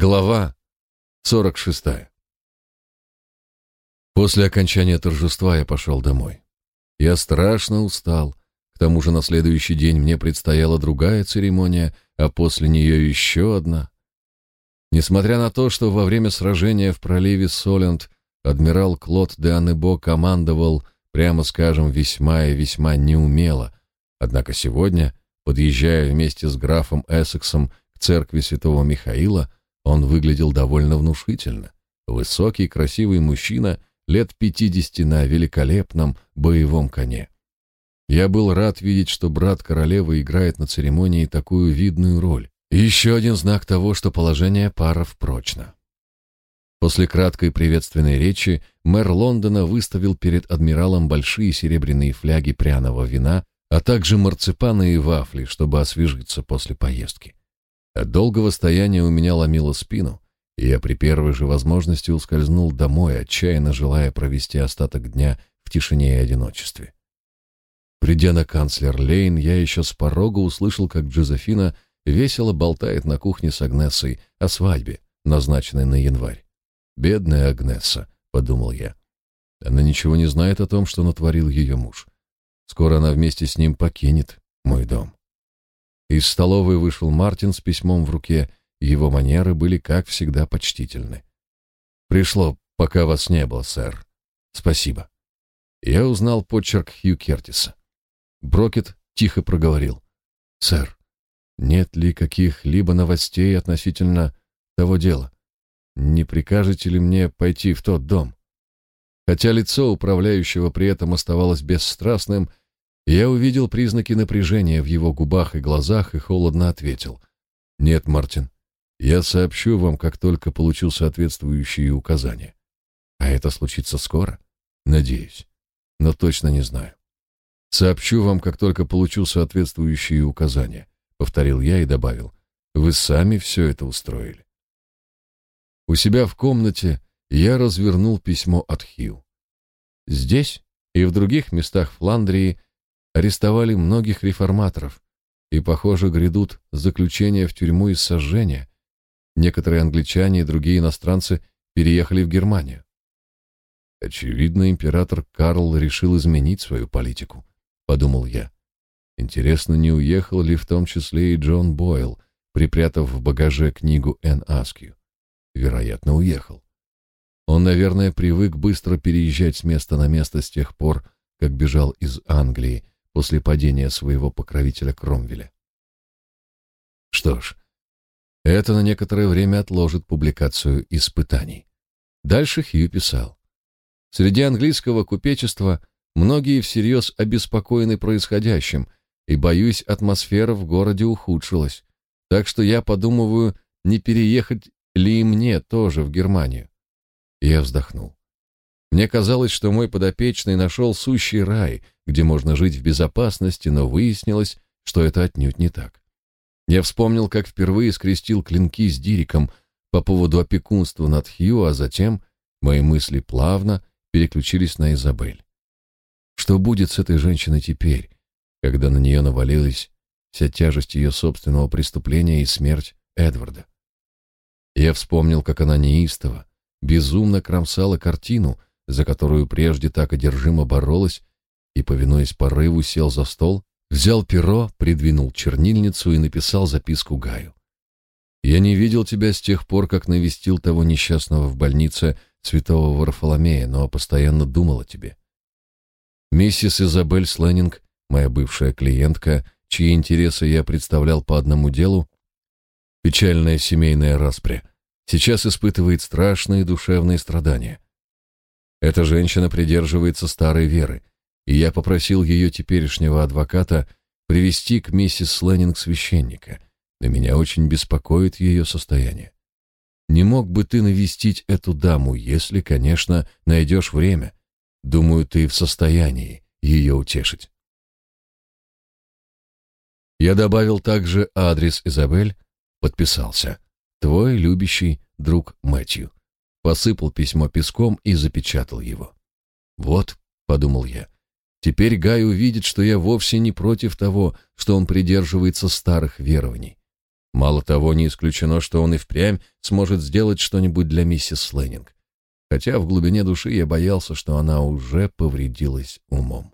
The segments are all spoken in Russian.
Глава 46. После окончания торжества я пошел домой. Я страшно устал. К тому же на следующий день мне предстояла другая церемония, а после нее еще одна. Несмотря на то, что во время сражения в проливе Солент адмирал Клод де Анебо командовал, прямо скажем, весьма и весьма неумело, однако сегодня, подъезжая вместе с графом Эссексом к церкви святого Михаила, он выглядел довольно внушительно. Высокий, красивый мужчина, лет пятидесяти на великолепном боевом коне. Я был рад видеть, что брат королевы играет на церемонии такую видную роль. Еще один знак того, что положение паров прочно. После краткой приветственной речи мэр Лондона выставил перед адмиралом большие серебряные фляги пряного вина, а также марципаны и вафли, чтобы освежиться после поездки. От долгого стояния у меня ломило спину, и я при первой же возможности ускользнул домой, отчаянно желая провести остаток дня в тишине и одиночестве. Придя на канцлер Лейн, я еще с порога услышал, как Джозефина весело болтает на кухне с Агнесой о свадьбе, назначенной на январь. «Бедная Агнеса», — подумал я. Она ничего не знает о том, что натворил ее муж. Скоро она вместе с ним покинет мой дом. Из столовой вышел Мартин с письмом в руке, его манеры были, как всегда, почтительны. «Пришло, пока вас не было, сэр. Спасибо». Я узнал почерк Хью Кертиса. Брокет тихо проговорил. «Сэр, нет ли каких-либо новостей относительно того дела? Не прикажете ли мне пойти в тот дом?» Хотя лицо управляющего при этом оставалось бесстрастным, я увидел признаки напряжения в его губах и глазах и холодно ответил. «Нет, Мартин, я сообщу вам, как только получу соответствующие указания. А это случится скоро? Надеюсь, но точно не знаю. Сообщу вам, как только получу соответствующие указания», — повторил я и добавил. «Вы сами все это устроили». У себя в комнате я развернул письмо от Хью. Здесь и в других местах Фландрии арестовали многих реформаторов, и, похоже, грядут заключения в тюрьму и сожжения. Некоторые англичане и другие иностранцы переехали в Германию. Очевидно, император Карл решил изменить свою политику, подумал я. Интересно, не уехал ли в том числе и Джон Бойл, припрятав в багаже книгу Н. Аскью? Вероятно, уехал. Он, наверное, привык быстро переезжать с места на место с тех пор, как бежал из Англии после падения своего покровителя Кромвеля. Что ж, это на некоторое время отложит публикацию испытаний. Дальше Хью писал. Среди английского купечества многие всерьез обеспокоены происходящим, и, боюсь, атмосфера в городе ухудшилась, так что я подумываю, не переехать ли и мне тоже в Германию. я вздохнул. Мне казалось, что мой подопечный нашел сущий рай, где можно жить в безопасности, но выяснилось, что это отнюдь не так. Я вспомнил, как впервые скрестил клинки с Дириком по поводу опекунства над Хью, а затем мои мысли плавно переключились на Изабель. Что будет с этой женщиной теперь, когда на нее навалилась вся тяжесть ее собственного преступления и смерть Эдварда? Я вспомнил, как она неистово, безумно кромсала картину, за которую прежде так одержимо боролась, и, повинуясь порыву, сел за стол, взял перо, придвинул чернильницу и написал записку Гаю. «Я не видел тебя с тех пор, как навестил того несчастного в больнице святого Варфоломея, но постоянно думал о тебе. Миссис Изабель Сленнинг, моя бывшая клиентка, чьи интересы я представлял по одному делу, печальная семейная распря, сейчас испытывает страшные душевные страдания. Эта женщина придерживается старой веры, и я попросил ее теперешнего адвоката привести к миссис Сленнинг священника. На меня очень беспокоит ее состояние. Не мог бы ты навестить эту даму, если, конечно, найдешь время? Думаю, ты в состоянии ее утешить. Я добавил также адрес Изабель, подписался. Твой любящий друг Мэтью посыпал письмо песком и запечатал его. «Вот», — подумал я, — «теперь Гай увидит, что я вовсе не против того, что он придерживается старых верований. Мало того, не исключено, что он и впрямь сможет сделать что-нибудь для миссис Слэннинг. Хотя в глубине души я боялся, что она уже повредилась умом.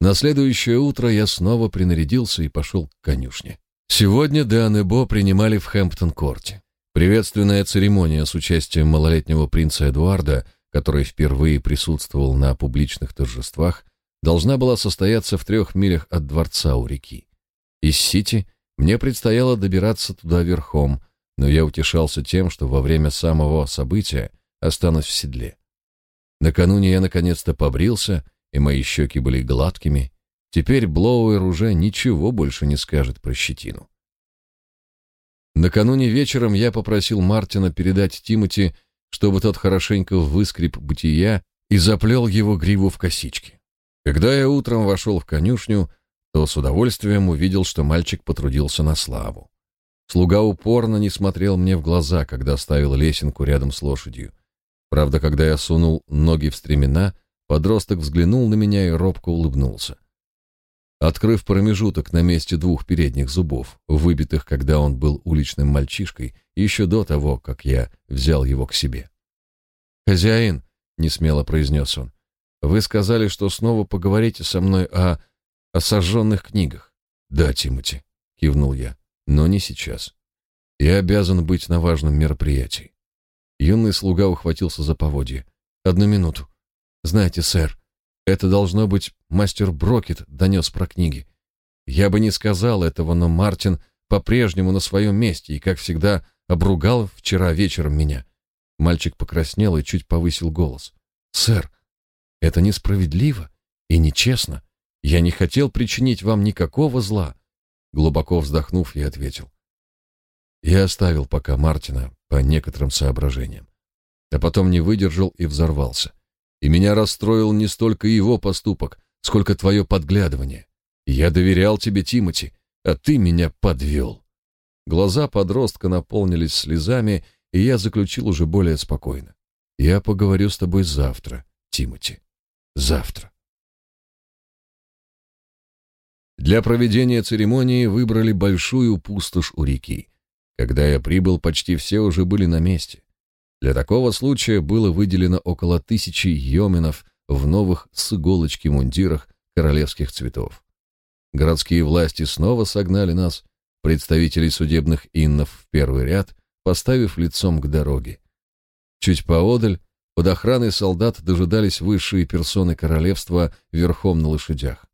На следующее утро я снова принарядился и пошел к конюшне. Сегодня Дан и Бо принимали в Хэмптон-корте. Приветственная церемония с участием малолетнего принца Эдуарда, который впервые присутствовал на публичных торжествах, должна была состояться в трех милях от дворца у реки. Из Сити мне предстояло добираться туда верхом, но я утешался тем, что во время самого события останусь в седле. Накануне я наконец-то побрился и мои щеки были гладкими. Теперь Блоуэр уже ничего больше не скажет про щетину. Накануне вечером я попросил Мартина передать Тимоти, чтобы тот хорошенько выскреб бытия и заплел его гриву в косички. Когда я утром вошел в конюшню, то с удовольствием увидел, что мальчик потрудился на славу. Слуга упорно не смотрел мне в глаза, когда ставил лесенку рядом с лошадью. Правда, когда я сунул ноги в стремена, Подросток взглянул на меня и робко улыбнулся. Открыв промежуток на месте двух передних зубов, выбитых, когда он был уличным мальчишкой, еще до того, как я взял его к себе. «Хозяин», — несмело произнес он, — «вы сказали, что снова поговорите со мной о... о сожженных книгах». «Да, Тимати», — кивнул я, — «но не сейчас. Я обязан быть на важном мероприятии». Юный слуга ухватился за поводье. «Одну минуту. Знаете, сэр, это должно быть мастер Брокет донес про книги. Я бы не сказал этого, но Мартин по-прежнему на своем месте и, как всегда, обругал вчера вечером меня. Мальчик покраснел и чуть повысил голос. «Сэр, это несправедливо и нечестно. Я не хотел причинить вам никакого зла». Глубоко вздохнув, я ответил. Я оставил пока Мартина по некоторым соображениям, а потом не выдержал и взорвался и меня расстроил не столько его поступок, сколько твое подглядывание. Я доверял тебе, Тимати, а ты меня подвел. Глаза подростка наполнились слезами, и я заключил уже более спокойно. Я поговорю с тобой завтра, Тимати. Завтра. Для проведения церемонии выбрали большую пустошь у реки. Когда я прибыл, почти все уже были на месте. Для такого случая было выделено около тысячи йоменов в новых с иголочки мундирах королевских цветов. Городские власти снова согнали нас, представителей судебных иннов в первый ряд, поставив лицом к дороге. Чуть поодаль, под охраной солдат дожидались высшие персоны королевства верхом на лошадях.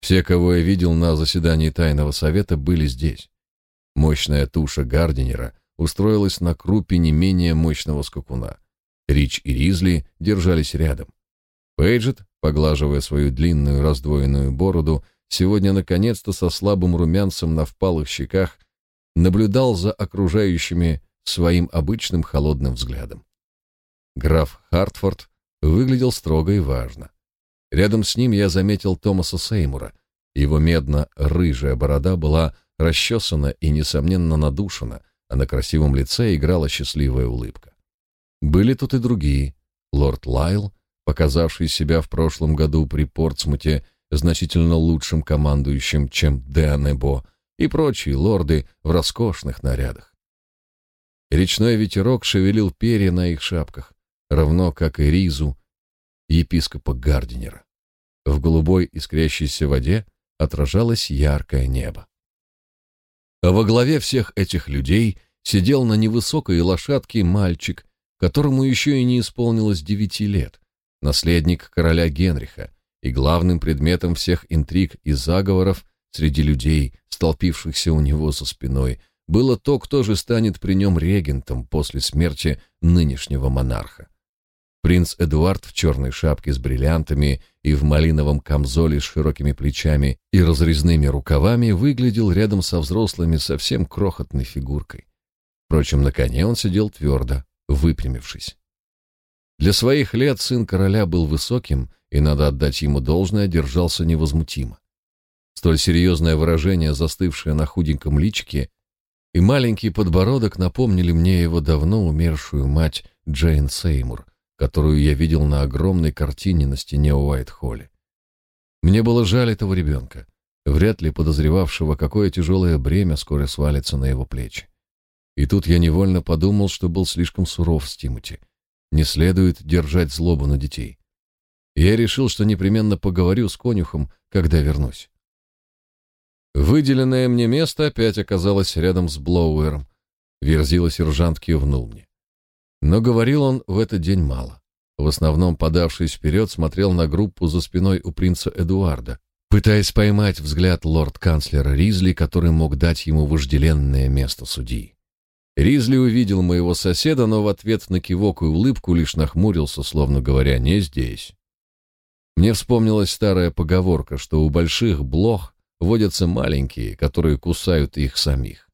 Все, кого я видел на заседании тайного совета, были здесь. Мощная туша Гардинера — устроилась на крупе не менее мощного скакуна. Рич и Ризли держались рядом. Пейджет, поглаживая свою длинную раздвоенную бороду, сегодня наконец-то со слабым румянцем на впалых щеках наблюдал за окружающими своим обычным холодным взглядом. Граф Хартфорд выглядел строго и важно. Рядом с ним я заметил Томаса Сеймура. Его медно-рыжая борода была расчесана и, несомненно, надушена, а на красивом лице играла счастливая улыбка. Были тут и другие. Лорд Лайл, показавший себя в прошлом году при Портсмуте значительно лучшим командующим, чем Деанебо, и прочие лорды в роскошных нарядах. Речной ветерок шевелил перья на их шапках, равно как и ризу епископа Гардинера. В голубой искрящейся воде отражалось яркое небо. А во главе всех этих людей сидел на невысокой лошадке мальчик, которому еще и не исполнилось девяти лет, наследник короля Генриха, и главным предметом всех интриг и заговоров среди людей, столпившихся у него за спиной, было то, кто же станет при нем регентом после смерти нынешнего монарха. Принц Эдуард в черной шапке с бриллиантами и в малиновом камзоле с широкими плечами и разрезными рукавами выглядел рядом со взрослыми совсем крохотной фигуркой. Впрочем, на коне он сидел твердо, выпрямившись. Для своих лет сын короля был высоким, и, надо отдать ему должное, держался невозмутимо. Столь серьезное выражение, застывшее на худеньком личике, и маленький подбородок напомнили мне его давно умершую мать Джейн Сеймур — которую я видел на огромной картине на стене у Уайт-Холле. Мне было жаль этого ребенка, вряд ли подозревавшего, какое тяжелое бремя скоро свалится на его плечи. И тут я невольно подумал, что был слишком суров с Тимоти. Не следует держать злобу на детей. Я решил, что непременно поговорю с конюхом, когда вернусь. Выделенное мне место опять оказалось рядом с Блоуэром. Верзила сержант кивнул мне. Но говорил он в этот день мало. В основном, подавшись вперед, смотрел на группу за спиной у принца Эдуарда, пытаясь поймать взгляд лорд-канцлера Ризли, который мог дать ему вожделенное место судьи. Ризли увидел моего соседа, но в ответ на кивок и улыбку лишь нахмурился, словно говоря «не здесь». Мне вспомнилась старая поговорка, что у больших блох водятся маленькие, которые кусают их самих.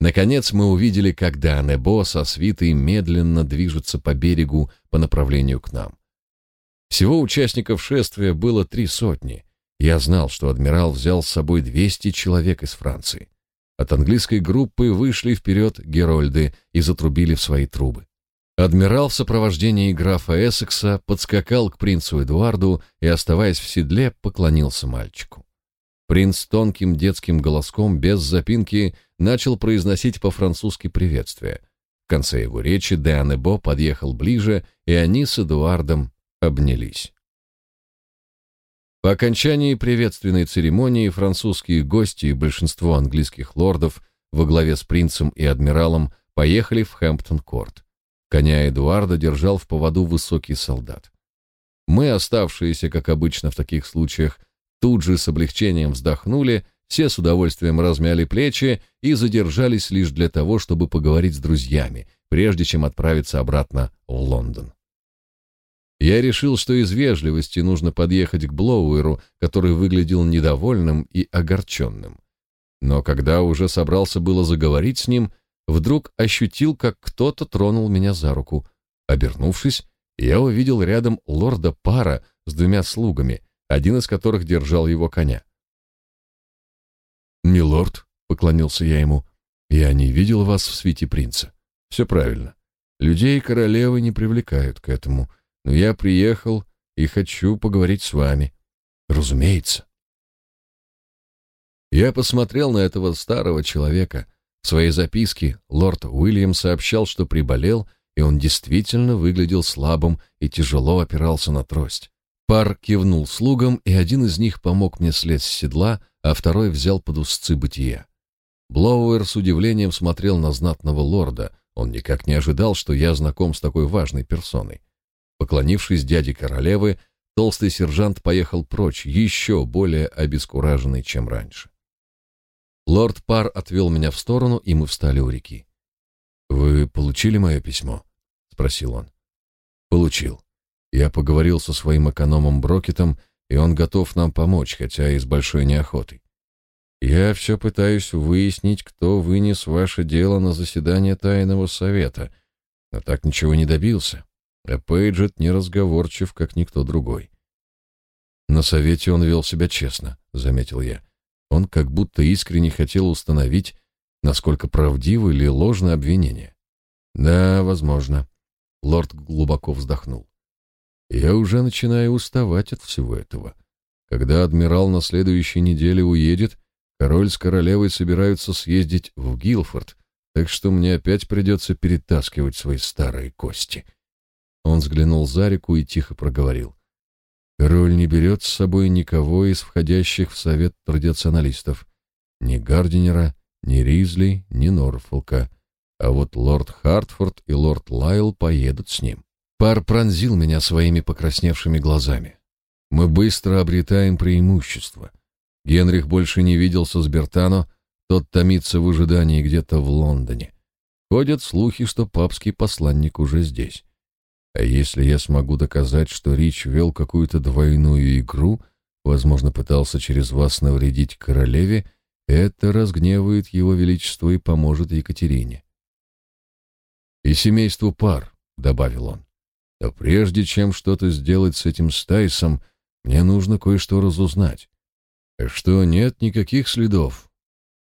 Наконец мы увидели, как Данебо со свитой медленно движется по берегу по направлению к нам. Всего участников шествия было три сотни. Я знал, что адмирал взял с собой 200 человек из Франции. От английской группы вышли вперед герольды и затрубили в свои трубы. Адмирал в сопровождении графа Эссекса подскакал к принцу Эдуарду и, оставаясь в седле, поклонился мальчику. Принц тонким детским голоском, без запинки, начал произносить по-французски приветствие. В конце его речи Деан Бо подъехал ближе, и они с Эдуардом обнялись. По окончании приветственной церемонии французские гости и большинство английских лордов во главе с принцем и адмиралом поехали в Хэмптон-корт. Коня Эдуарда держал в поводу высокий солдат. Мы, оставшиеся, как обычно в таких случаях, тут же с облегчением вздохнули, все с удовольствием размяли плечи и задержались лишь для того, чтобы поговорить с друзьями, прежде чем отправиться обратно в Лондон. Я решил, что из вежливости нужно подъехать к Блоуэру, который выглядел недовольным и огорченным. Но когда уже собрался было заговорить с ним, вдруг ощутил, как кто-то тронул меня за руку. Обернувшись, я увидел рядом лорда Пара с двумя слугами, один из которых держал его коня. «Милорд», — поклонился я ему, — «я не видел вас в свите принца». «Все правильно. Людей королевы не привлекают к этому, но я приехал и хочу поговорить с вами». «Разумеется». Я посмотрел на этого старого человека. В своей записке лорд Уильям сообщал, что приболел, и он действительно выглядел слабым и тяжело опирался на трость. Пар кивнул слугам, и один из них помог мне слезть с седла, а второй взял под узцы бытия. Блоуэр с удивлением смотрел на знатного лорда. Он никак не ожидал, что я знаком с такой важной персоной. Поклонившись дяде королевы, толстый сержант поехал прочь, еще более обескураженный, чем раньше. Лорд Пар отвел меня в сторону, и мы встали у реки. «Вы получили мое письмо?» — спросил он. «Получил. Я поговорил со своим экономом Брокетом, и он готов нам помочь, хотя и с большой неохотой. Я все пытаюсь выяснить, кто вынес ваше дело на заседание тайного совета, но так ничего не добился. А Пейджет неразговорчив, как никто другой. На совете он вел себя честно, заметил я. Он как будто искренне хотел установить, насколько правдивы или ложны обвинения. Да, возможно. Лорд глубоко вздохнул. Я уже начинаю уставать от всего этого. Когда адмирал на следующей неделе уедет, король с королевой собираются съездить в Гилфорд, так что мне опять придется перетаскивать свои старые кости. Он взглянул за реку и тихо проговорил. Король не берет с собой никого из входящих в совет традиционалистов. Ни Гардинера, ни Ризли, ни Норфолка. А вот лорд Хартфорд и лорд Лайл поедут с ним. Пар пронзил меня своими покрасневшими глазами. Мы быстро обретаем преимущество. Генрих больше не виделся с Бертано, тот томится в ожидании где-то в Лондоне. Ходят слухи, что папский посланник уже здесь. А если я смогу доказать, что Рич вел какую-то двойную игру, возможно, пытался через вас навредить королеве, это разгневает его величество и поможет Екатерине. И семейству пар, добавил он. Но прежде чем что-то сделать с этим Стайсом, мне нужно кое-что разузнать. Что нет никаких следов.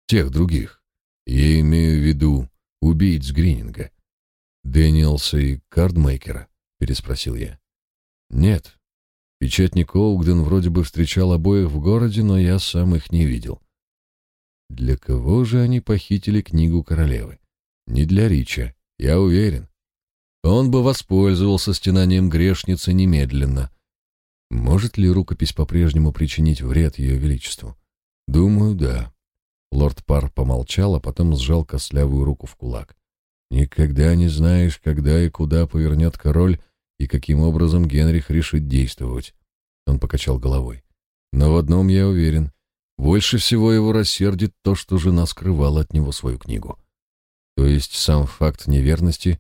Тех других. Я имею в виду убийц Грининга. Дэниелса и Кардмейкера, переспросил я. Нет. Печатник Оугден вроде бы встречал обоих в городе, но я сам их не видел. Для кого же они похитили книгу королевы? Не для Рича, я уверен. Он бы воспользовался стенанием грешницы немедленно. Может ли рукопись по-прежнему причинить вред ее величеству? Думаю, да. Лорд Пар помолчал, а потом сжал костлявую руку в кулак. Никогда не знаешь, когда и куда повернет король и каким образом Генрих решит действовать. Он покачал головой. Но в одном я уверен. Больше всего его рассердит то, что жена скрывала от него свою книгу. То есть сам факт неверности,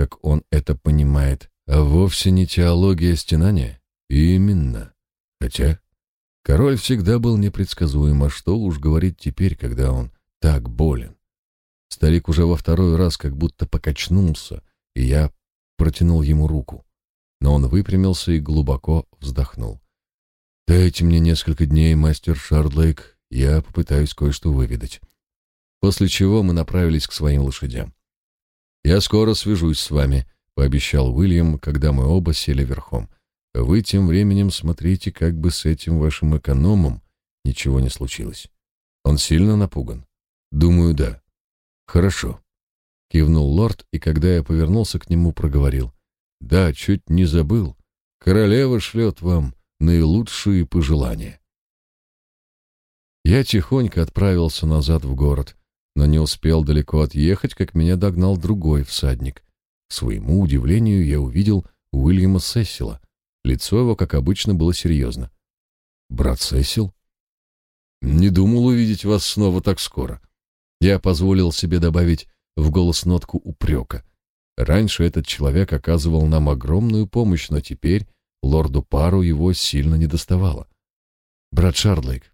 как он это понимает, а вовсе не теология стенания? Именно. Хотя король всегда был непредсказуем, а что уж говорить теперь, когда он так болен. Старик уже во второй раз как будто покачнулся, и я протянул ему руку. Но он выпрямился и глубоко вздохнул. «Дайте мне несколько дней, мастер Шардлейк, я попытаюсь кое-что выведать». После чего мы направились к своим лошадям. «Я скоро свяжусь с вами», — пообещал Уильям, когда мы оба сели верхом. «Вы тем временем смотрите, как бы с этим вашим экономом ничего не случилось. Он сильно напуган?» «Думаю, да». «Хорошо», — кивнул лорд, и когда я повернулся к нему, проговорил. «Да, чуть не забыл. Королева шлет вам наилучшие пожелания». Я тихонько отправился назад в город, но не успел далеко отъехать, как меня догнал другой всадник. К своему удивлению я увидел Уильяма Сесила. Лицо его, как обычно, было серьезно. «Брат Сесил?» «Не думал увидеть вас снова так скоро». Я позволил себе добавить в голос нотку упрека. Раньше этот человек оказывал нам огромную помощь, но теперь лорду Пару его сильно недоставало. «Брат Шардлейк».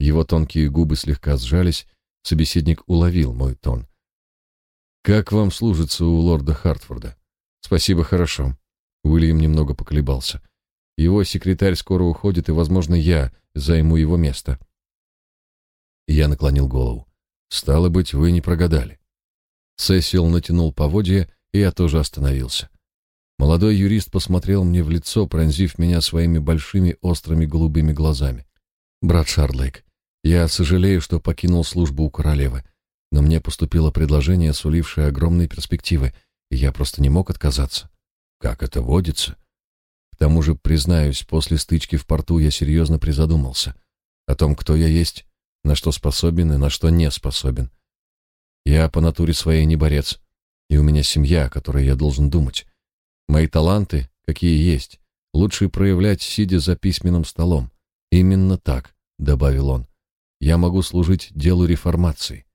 Его тонкие губы слегка сжались, собеседник уловил мой тон. «Как вам служится у лорда Хартфорда?» «Спасибо, хорошо». Уильям немного поколебался. «Его секретарь скоро уходит, и, возможно, я займу его место». Я наклонил голову. Стало быть, вы не прогадали. Сесил натянул поводья, и я тоже остановился. Молодой юрист посмотрел мне в лицо, пронзив меня своими большими острыми голубыми глазами. Брат Шардлейк, я сожалею, что покинул службу у королевы, но мне поступило предложение, сулившее огромные перспективы, и я просто не мог отказаться. Как это водится? К тому же, признаюсь, после стычки в порту я серьезно призадумался о том, кто я есть на что способен и на что не способен. Я по натуре своей не борец, и у меня семья, о которой я должен думать. Мои таланты, какие есть, лучше проявлять, сидя за письменным столом. Именно так, — добавил он, — я могу служить делу реформации.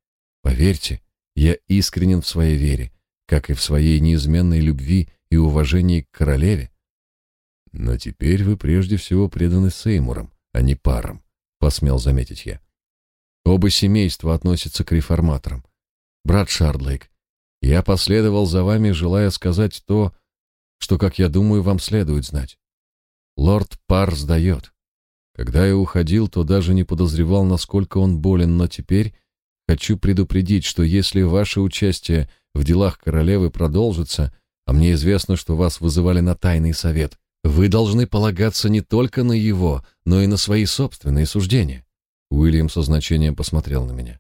Поверьте, я искренен в своей вере, как и в своей неизменной любви и уважении к королеве. Но теперь вы прежде всего преданы Сеймурам, а не парам, — посмел заметить я. Оба семейства относятся к реформаторам. Брат Шардлейк, я последовал за вами, желая сказать то, что, как я думаю, вам следует знать. Лорд Пар сдает. Когда я уходил, то даже не подозревал, насколько он болен, но теперь хочу предупредить, что если ваше участие в делах королевы продолжится, а мне известно, что вас вызывали на тайный совет, вы должны полагаться не только на его, но и на свои собственные суждения. Уильям со значением посмотрел на меня.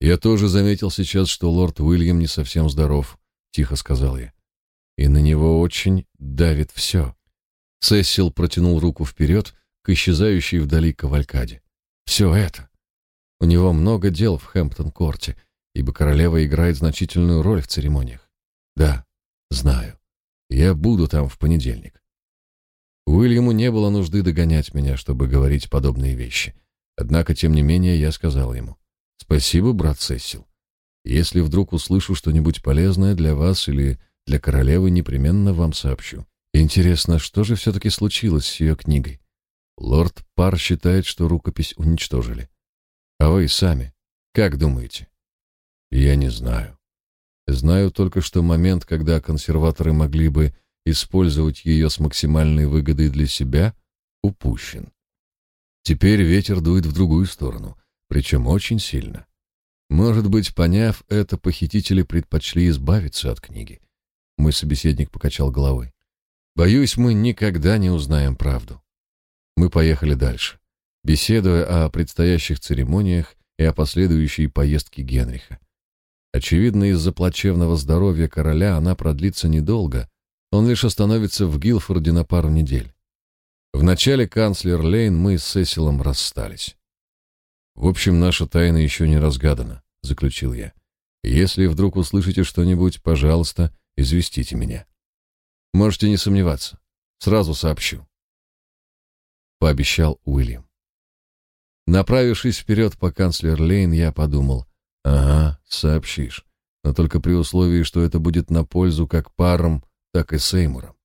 «Я тоже заметил сейчас, что лорд Уильям не совсем здоров», — тихо сказал я. «И на него очень давит все». Сесил протянул руку вперед к исчезающей вдали кавалькаде. «Все это. У него много дел в Хэмптон-корте, ибо королева играет значительную роль в церемониях. Да, знаю. Я буду там в понедельник». Уильяму не было нужды догонять меня, чтобы говорить подобные вещи — Однако, тем не менее, я сказал ему, «Спасибо, брат Сесил. Если вдруг услышу что-нибудь полезное для вас или для королевы, непременно вам сообщу. Интересно, что же все-таки случилось с ее книгой? Лорд Пар считает, что рукопись уничтожили. А вы сами, как думаете? Я не знаю. Знаю только, что момент, когда консерваторы могли бы использовать ее с максимальной выгодой для себя, упущен. Теперь ветер дует в другую сторону, причем очень сильно. Может быть, поняв это, похитители предпочли избавиться от книги. Мой собеседник покачал головой. Боюсь, мы никогда не узнаем правду. Мы поехали дальше, беседуя о предстоящих церемониях и о последующей поездке Генриха. Очевидно, из-за плачевного здоровья короля она продлится недолго, он лишь остановится в Гилфорде на пару недель. В начале канцлер Лейн мы с Сесилом расстались. «В общем, наша тайна еще не разгадана», — заключил я. «Если вдруг услышите что-нибудь, пожалуйста, известите меня. Можете не сомневаться. Сразу сообщу». Пообещал Уильям. Направившись вперед по канцлер Лейн, я подумал, ага, сообщишь, но только при условии, что это будет на пользу как парам, так и Сеймурам.